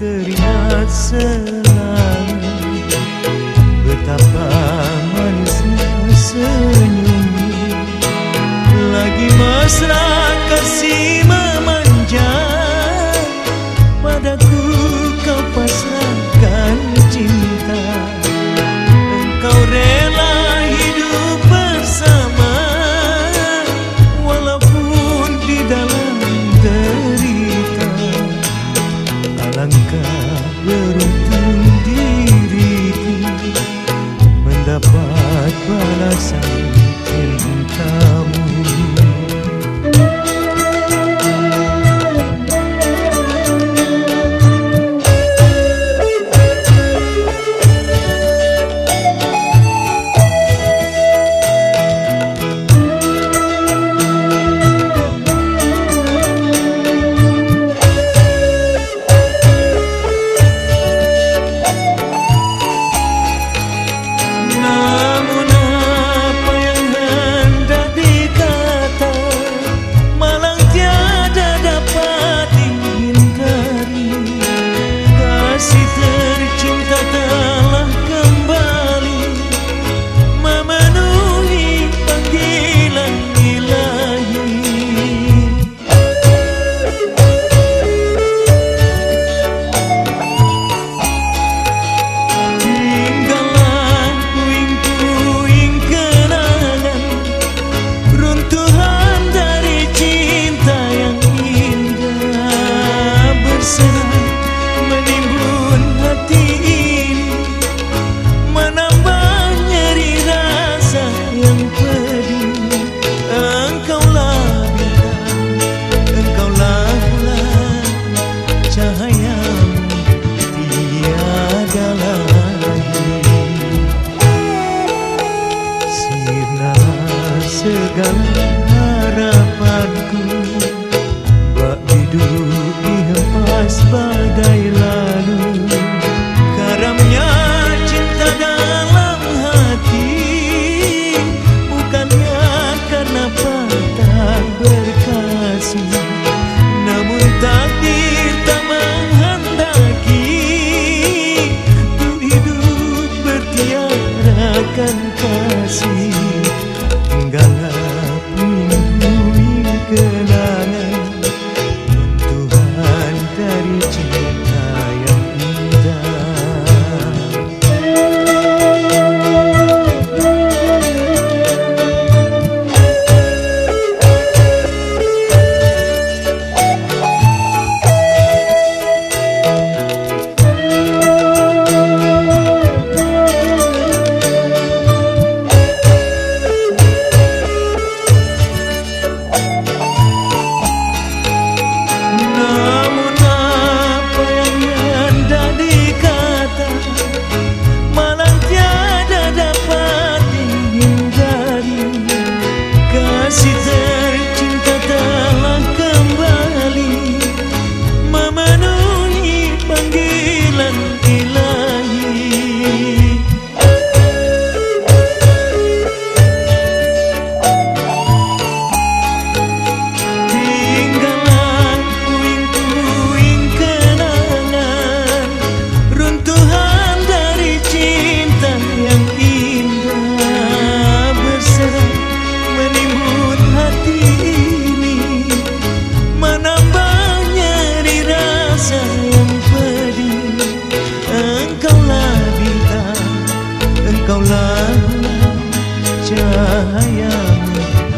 teringat selalu Betapa manisnya senyum Lagi mesra beruntung diriku mendapat balasan. lepas badai lalu. Karamnya cinta dalam hati Bukannya karena patah berkasih. Namun tak tak menghendaki Ku hidup bertiara kasih. هيامي